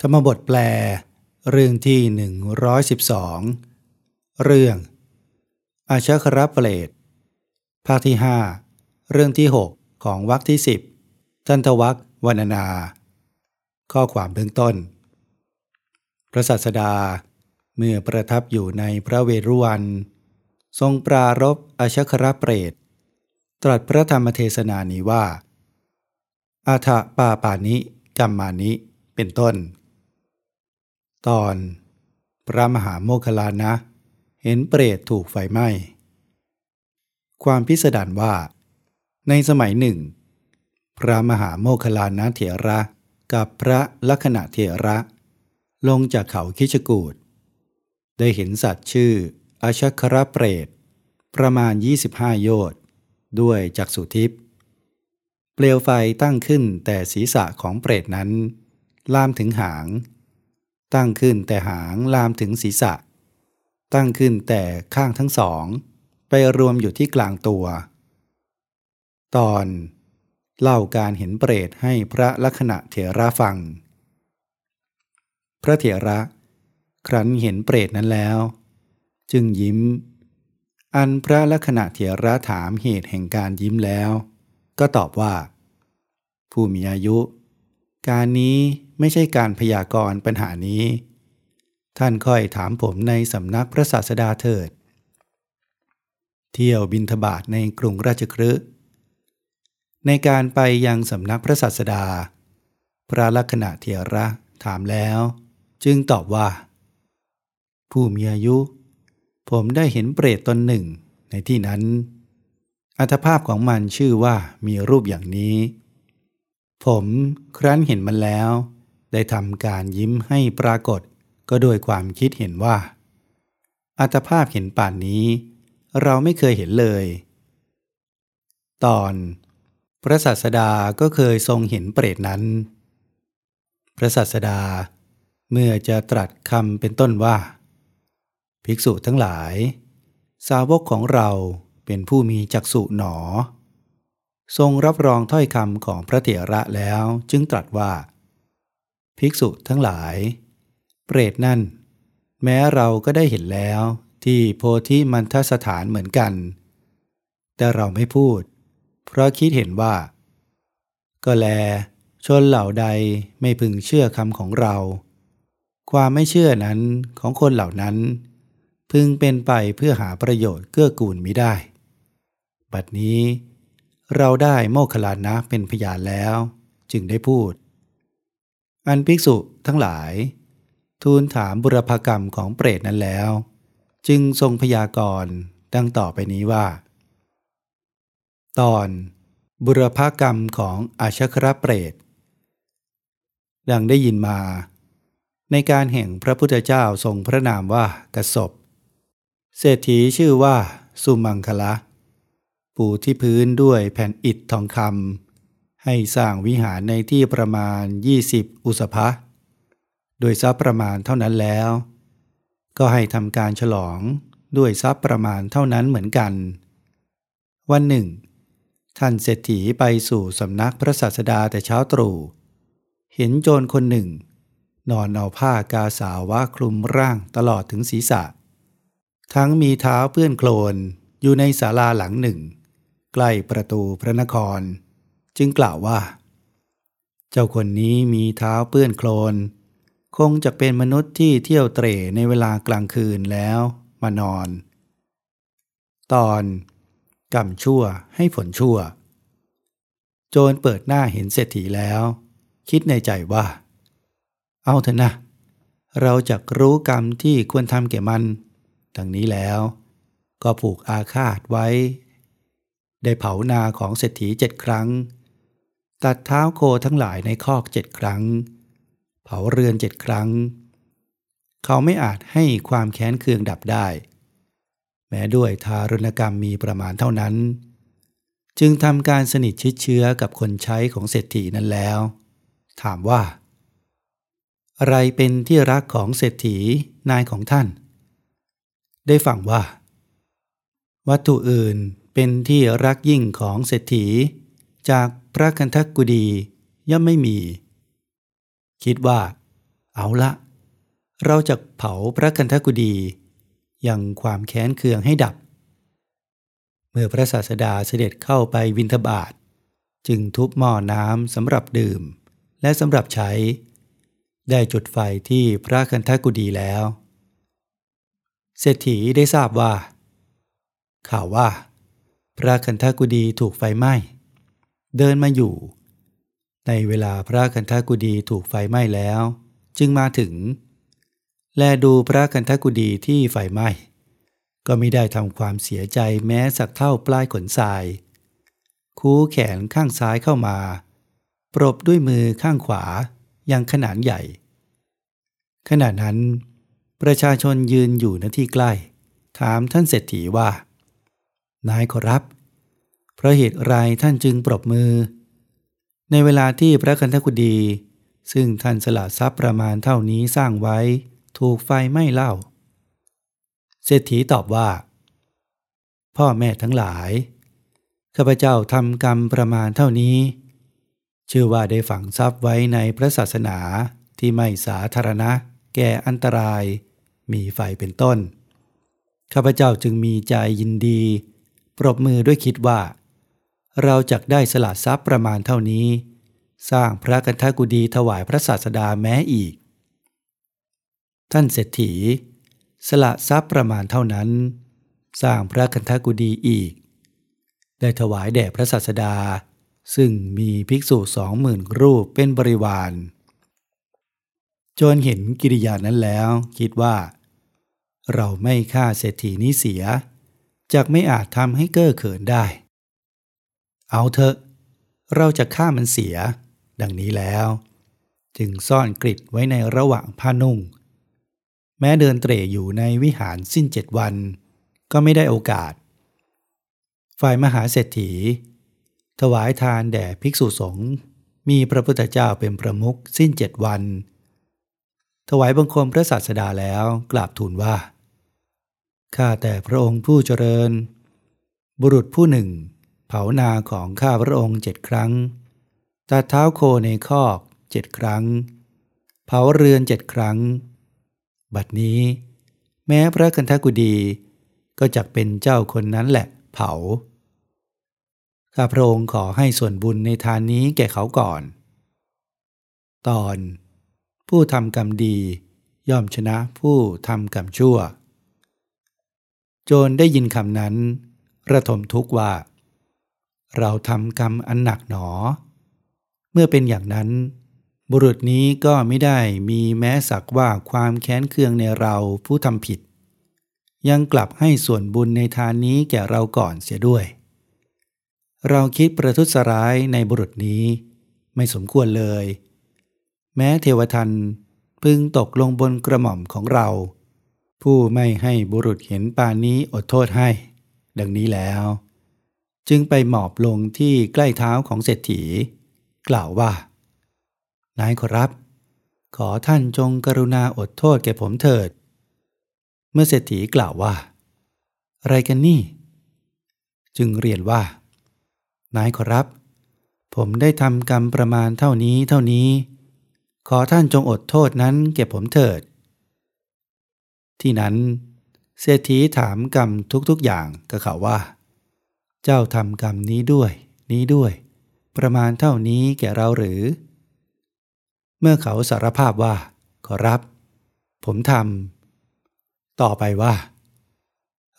ธรรมบทแปล เรื่องที่ 112 เรื่อง อาชครเปรตภาคที่ 5 เรื่องที่ 6 ของวรรคที่ 10ทันทวักวรรณนา ข้อความเบื้องต้น พระสัสดา เมื่อประทับอยู่ในพระเวรุวัน ทรงปรารบอาชครเปรต ตรัสพระธรรมเทศนานี้ว่า อาถะปาปานิ กัมมานิ เป็นต้น ตอนพระมหาโมคลานะ เห็นเปรตถูกไฟไหม้ ความพิสดารว่า ในสมัยหนึ่ง พระมหาโมคลานะเถระกับพระลักษณะเถระ ลงจากเขาคิชกูดได้เห็นสัตว์ชื่ออาชครเปรต ประมาณ 25 โยชน์ด้วยจักสุทิพย์เปลวไฟตั้งขึ้นแต่ศีรษะของเปรตนั้น ลามถึงหาง ตั้งขึ้นแต่หางลามถึงศีรษะ ตั้งขึ้นแต่ข้างทั้งสอง ไปรวมอยู่ที่กลางตัว ตอนเล่าการเห็นเปรตให้พระลักษณะเถระฟัง พระเถระ ครั้นเห็นเปรตนั้นแล้ว จึงยิ้ม อันพระลักษณะเถระถามเหตุแห่งการยิ้มแล้ว ก็ตอบว่า ผู้มีอายุ การนี้ไม่ใช่การพยากรณ์ปัญหานี้ ท่านค่อยถามผมในสำนักพระศาสดาเถิด เที่ยวบินทบาทในกรุงราชคฤห์ในการไปยังสำนักพระศาสดา พระลักษณะเถระถามแล้ว จึงตอบว่า ผู้มีอายุ ผมได้เห็นเปรตตนหนึ่งในที่นั้น อัตภาพของมันชื่อว่ามีรูปอย่างนี้ ผมครั้นเห็นมันแล้ว ได้ทำการยิ้มให้ปรากฏ ก็โดยความคิดเห็นว่า อัตภาพเห็นป่านนี้ เราไม่เคยเห็นเลย ตอนพระสัสดาก็เคยทรงเห็นเปรตนั้น พระสัสดาเมื่อจะตรัสคำเป็นต้นว่า ภิกษุทั้งหลาย สาวกของเราเป็นผู้มีจักษุหนอ ทรงรับรองถ้อยคำของพระเถระแล้วจึงตรัสว่า ภิกษุทั้งหลาย เปรตนั่น แม้เราก็ได้เห็นแล้วที่โพธิมันทสถานเหมือนกัน แต่เราไม่พูด เพราะคิดเห็นว่า ก็แล ชนเหล่าใดไม่พึงเชื่อคำของเรา ความไม่เชื่อนั้นของคนเหล่านั้น พึงเป็นไปเพื่อหาประโยชน์เกื้อกูลมิได้ บัดนี้ เราได้โมคลานะเป็นพยานแล้ว จึงได้พูด อันภิกษุทั้งหลาย ทูลถามบุรพกรรมของเปรตนั้นแล้ว จึงทรงพยากรณ์ดังต่อไปนี้ว่า ตอนบุรพกรรมของอาชครเปรต ดังได้ยินมา ในการแห่งพระพุทธเจ้าทรงพระนามว่ากสบเศรษฐีชื่อว่าสุมังคละ ปูที่พื้นด้วยแผ่นอิฐทองคำให้สร้างวิหารในที่ประมาณ 20 อุสภะโดยทรัพย์ประมาณเท่านั้นแล้ว ก็ให้ทำการฉลองด้วยทรัพย์ประมาณเท่านั้นเหมือนกัน วันหนึ่ง ท่านเศรษฐีไปสู่สำนักพระศาสดาแต่เช้าตรู่เห็นโจรคนหนึ่ง นอนเอาผ้ากาสาวะคลุมร่างตลอดถึงศีรษะ ทั้งมีเท้าเปื้อนโคลนอยู่ในศาลาหลังหนึ่ง ใกล้ประตูพระนคร จึงกล่าวว่า เจ้าคนนี้มีเท้าเปื้อนโคลน คงจะเป็นมนุษย์ที่เที่ยวเตร่ในเวลากลางคืนแล้วมานอน ตอนกรรมชั่วให้ผลชั่ว โจรเปิดหน้าเห็นเศรษฐีแล้ว คิดในใจว่า เอาเถอะนะ เราจะรู้กรรมที่ควรทำแก่มัน ดังนี้แล้ว ก็ผูกอาฆาตไว้ ได้เผานาของเศรษฐีเจ็ดครั้ง ตัดเท้าโคทั้งหลายในคอกเจ็ดครั้ง เผาเรือนเจ็ดครั้ง เขาไม่อาจให้ความแค้นเคืองดับได้ แม้ด้วยทารุณกรรมมีประมาณเท่านั้น จึงทำการสนิทชิดเชื้อกับคนใช้ของเศรษฐีนั้นแล้ว ถามว่า อะไรเป็นที่รักของเศรษฐีนายของท่าน ได้ฟังว่า วัตถุอื่น เป็นที่รักยิ่งของเศรษฐี จากพระกันทักกุดีย่อมไม่มี คิดว่า เอาละ เราจะเผาพระคันธกุดียังความแค้นเคืองให้ดับ เมื่อพระศาสดาเสด็จเข้าไปวินทบาท จึงทุบหม้อน้ำสำหรับดื่ม และสำหรับใช้ ได้จุดไฟที่พระคันธกุดีแล้ว เศรษฐีได้ทราบว่า ข่าวว่า พระคันธกุดีถูกไฟไหม้ เดินมาอยู่ ในเวลาพระคันธกุดีถูกไฟไหม้แล้ว จึงมาถึง แลดูพระกันทกุดีที่ไฟไหม้ ก็ไม่ได้ทำความเสียใจแม้สักเท่าปลายขนทราย คูแขนข้างซ้ายเข้ามา ปรบด้วยมือข้างขวาอย่างขนาดใหญ่ ขณะนั้น ประชาชนยืนอยู่ณที่ใกล้ ถามท่านเศรษฐีว่า นายขอรับ เพราะเหตุไรท่านจึงปรบมือ ในเวลาที่พระคันธกุดี ซึ่งท่านสละทรัพย์ประมาณเท่านี้สร้างไว้ ถูกไฟไหม้เล่า เศรษฐีตอบว่า พ่อแม่ทั้งหลาย ข้าพเจ้าทำกรรมประมาณเท่านี้ ชื่อว่าได้ฝังทรัพย์ไว้ในพระศาสนาที่ไม่สาธารณะ แก่อันตราย มีไฟเป็นต้นข้าพเจ้าจึงมีใจยินดี ปรบมือด้วยคิดว่า เราจะได้สละทรัพย์ประมาณเท่านี้ สร้างพระกันทกุดีถวายพระศาสดาแม้อีก ท่านเศรษฐี สละทรัพย์ประมาณเท่านั้น สร้างพระคันธกุดีอีก ได้ถวายแด่พระศาสดา ซึ่งมีภิกษุสองหมื่นรูปเป็นบริวารจนเห็นกิริยานั้นแล้วคิดว่า เราไม่ฆ่าเศรษฐีนี้เสีย จากไม่อาจทำให้เก้อเขินได้ เอาเถอะ เราจะฆ่ามันเสีย ดังนี้แล้ว จึงซ่อนกริดไว้ในระหว่างผ้านุ่ง แม้เดินเตร่อยู่ในวิหารสิ้นเจ็ดวัน ก็ไม่ได้โอกาส ฝ่ายมหาเศรษฐี ถวายทานแด่ภิกษุสงฆ์มีพระพุทธเจ้าเป็นประมุขสิ้นเจ็ดวัน ถวายบังคมพระศาสดาแล้วกราบทูลว่า ข้าแต่พระองค์ผู้เจริญ บุรุษผู้หนึ่ง เผานาของข้าพระองค์เจ็ดครั้งตัดเท้าโคในคอกเจ็ดครั้ง เผาเรือนเจ็ดครั้ง บัดนี้ แม้พระกันทกุดีก็จักเป็นเจ้าคนนั้นแหละเผา ข้าพระองค์ขอให้ส่วนบุญในทานนี้แก่เขาก่อน ตอน ผู้ทำกรรมดีย่อมชนะผู้ทำกรรมชั่ว โจรได้ยินคำนั้น ระทมทุกข์ว่า เราทำกรรมอันหนักหนอ เมื่อเป็นอย่างนั้น บุรุษนี้ก็ไม่ได้มีแม้สักว่าความแค้นเคืองในเราผู้ทำผิด ยังกลับให้ส่วนบุญในทานนี้แก่เราก่อนเสียด้วย เราคิดประทุษร้ายในบุรุษนี้ ไม่สมควรเลย แม้เทวทันพึงตกลงบนกระหม่อมของเรา ผู้ไม่ให้บุรุษเห็นปานนี้อดโทษให้ ดังนี้แล้ว จึงไปหมอบลงที่ใกล้เท้าของเศรษฐี กล่าวว่า นายขอรับ ขอท่านจงกรุณาอดโทษแก่ผมเถิด เมื่อเศรษฐีกล่าวว่า อะไรกันนี่ จึงเรียนว่า นายขอรับ ผมได้ทำกรรมประมาณเท่านี้เท่านี้ ขอท่านจงอดโทษนั้นเก็บผมเถิด ที่นั้นเศรษฐีถามกรรมทุกๆอย่างกับเขาว่า เจ้าทำกรรมนี้ด้วย นี้ด้วย ประมาณเท่านี้แก่เราหรือ เมื่อเขาสารภาพว่า ขอรับ ผมทำต่อไปว่า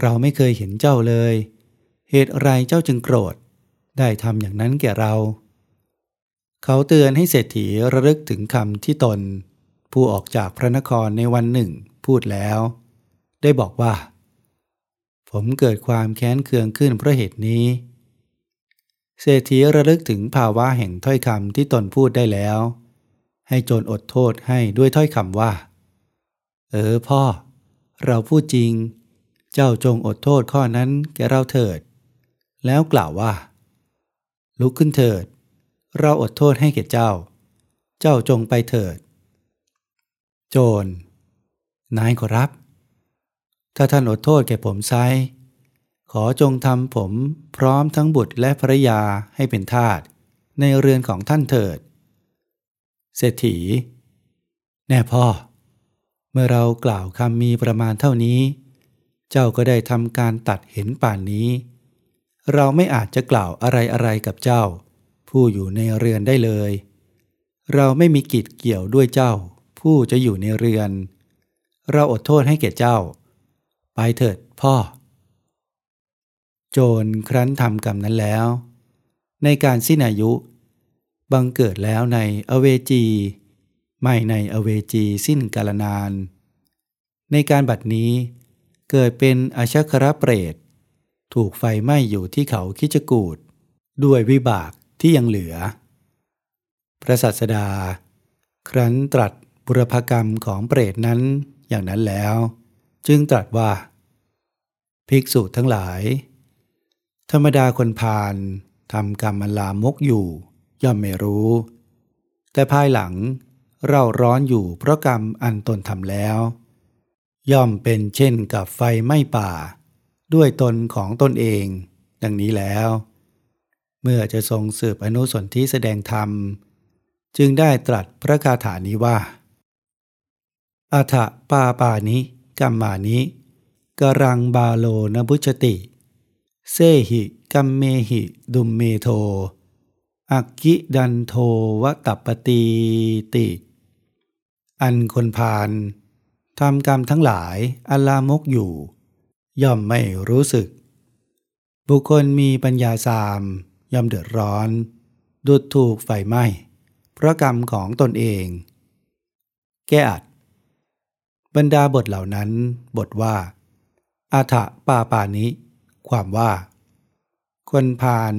เราไม่เคยเห็นเจ้าเลย เหตุไรเจ้าจึงโกรธ ได้ทำอย่างนั้นแก่เรา เขาเตือนให้เศรษฐีระลึกถึงคำที่ตน ผู้ออกจากพระนครในวันหนึ่ง พูดแล้ว ได้บอกว่า ผมเกิดความแค้นเคืองขึ้นเพราะเหตุนี้ เศรษฐีระลึกถึงภาวะแห่งถ้อยคำที่ตนพูดได้แล้ว ให้โจรอดโทษให้ด้วยถ้อยคำว่า เออพ่อ เราพูดจริง เจ้าจงอดโทษข้อนั้นแกเราเถิด แล้วกล่าวว่า ลุกขึ้นเถิด เราอดโทษให้แก่เจ้า เจ้าจงไปเถิด โจร นายขอรับ ถ้าท่านอดโทษแก่ผมไซขอจงทำผมพร้อมทั้งบุตรและภรยาให้เป็นทาสในเรือนของท่านเถิด เศรษฐี แน่พ่อ เมื่อเรากล่าวคำมีประมาณเท่านี้ เจ้าก็ได้ทำการตัดเห็นป่านนี้ เราไม่อาจจะกล่าวอะไรอะไรกับเจ้า ผู้อยู่ในเรือนได้เลย เราไม่มีกิจเกี่ยวด้วยเจ้า ผู้จะอยู่ในเรือน เราอดโทษให้แก่เจ้า ไปเถิดพ่อ โจรครั้นทำกรรมนั้นแล้ว ในการสิ้นอายุ บังเกิดแล้วในอเวจี ไม่ในอเวจีสิ้นกาลนาน ในการบัดนี้เกิดเป็นอชัครเปรต ถูกไฟไหม้อยู่ที่เขาคิจกูดด้วยวิบากที่ยังเหลือ พระสัสดา ครั้นตรัสบุรพกรรมของเปรตนั้น อย่างนั้นแล้ว จึงตรัสว่า ภิกษุทั้งหลาย ธรรมดาคนพาลทำกรรมลามกอยู่ ย่อมไม่รู้ แต่ภายหลังเราร้อนอยู่เพราะกรรมอันตนทำแล้ว ย่อมเป็นเช่นกับไฟไหม้ป่า ด้วยตนของตนเอง ดังนี้แล้ว เมื่อจะทรงสืบอนุสนธิแสดงธรรม จึงได้ตรัสพระคาถานี้ว่า อถ ปาปานิกัมมานิกรัง พาโลน พุชฌติ เสหิกัมเมหิ ทุมเมโธ อัคคิทัฑโฒวตัปปตีติ อันคนพาลทำกรรมทั้งหลายอันลามกอยู่ ย่อมไม่รู้สึก บุคคลมีปัญญาทราม ย่อมเดือดร้อน ดุจถูกไฟไหม้เพราะกรรมของตนเอง แก้อัด บรรดาบทเหล่านั้นบทว่า อาถะปาปานิ ความว่า คนพาล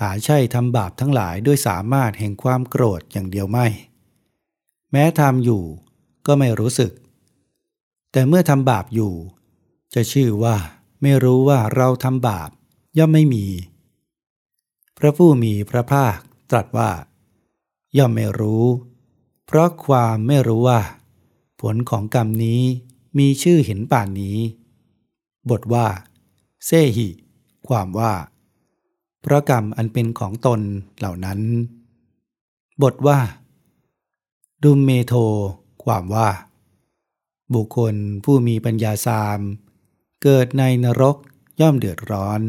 หาใช่ทำบาปทั้งหลายด้วยสามารถแห่งความโกรธอย่างเดียวไม่ แม้ทำอยู่ก็ไม่รู้สึก แต่เมื่อทำบาปอยู่ จะชื่อว่าไม่รู้ว่าเราทำบาปย่อมไม่มี พระผู้มีพระภาคตรัสว่า ย่อมไม่รู้ เพราะความไม่รู้ว่า ผลของกรรมนี้มีชื่อเห็นป่านนี้ บทว่า เซหิ ความว่าเพราะกรรมอันเป็นของตนเหล่านั้น บทว่า ดุมเมโท ความว่า บุคคลผู้มีปัญญาสาม เกิดในนรกย่อมเดือดร้อน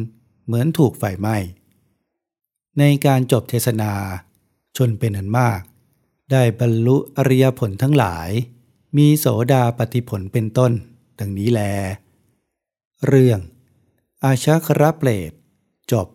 เหมือนถูกไฟไหม้ ในการจบเทศนา ชนเป็นอันมาก ได้บรรลุอริยผลทั้งหลาย มีโสดาปฏิผลเป็นต้น ดังนี้แล เรื่อง อาชาคระเปรตจบ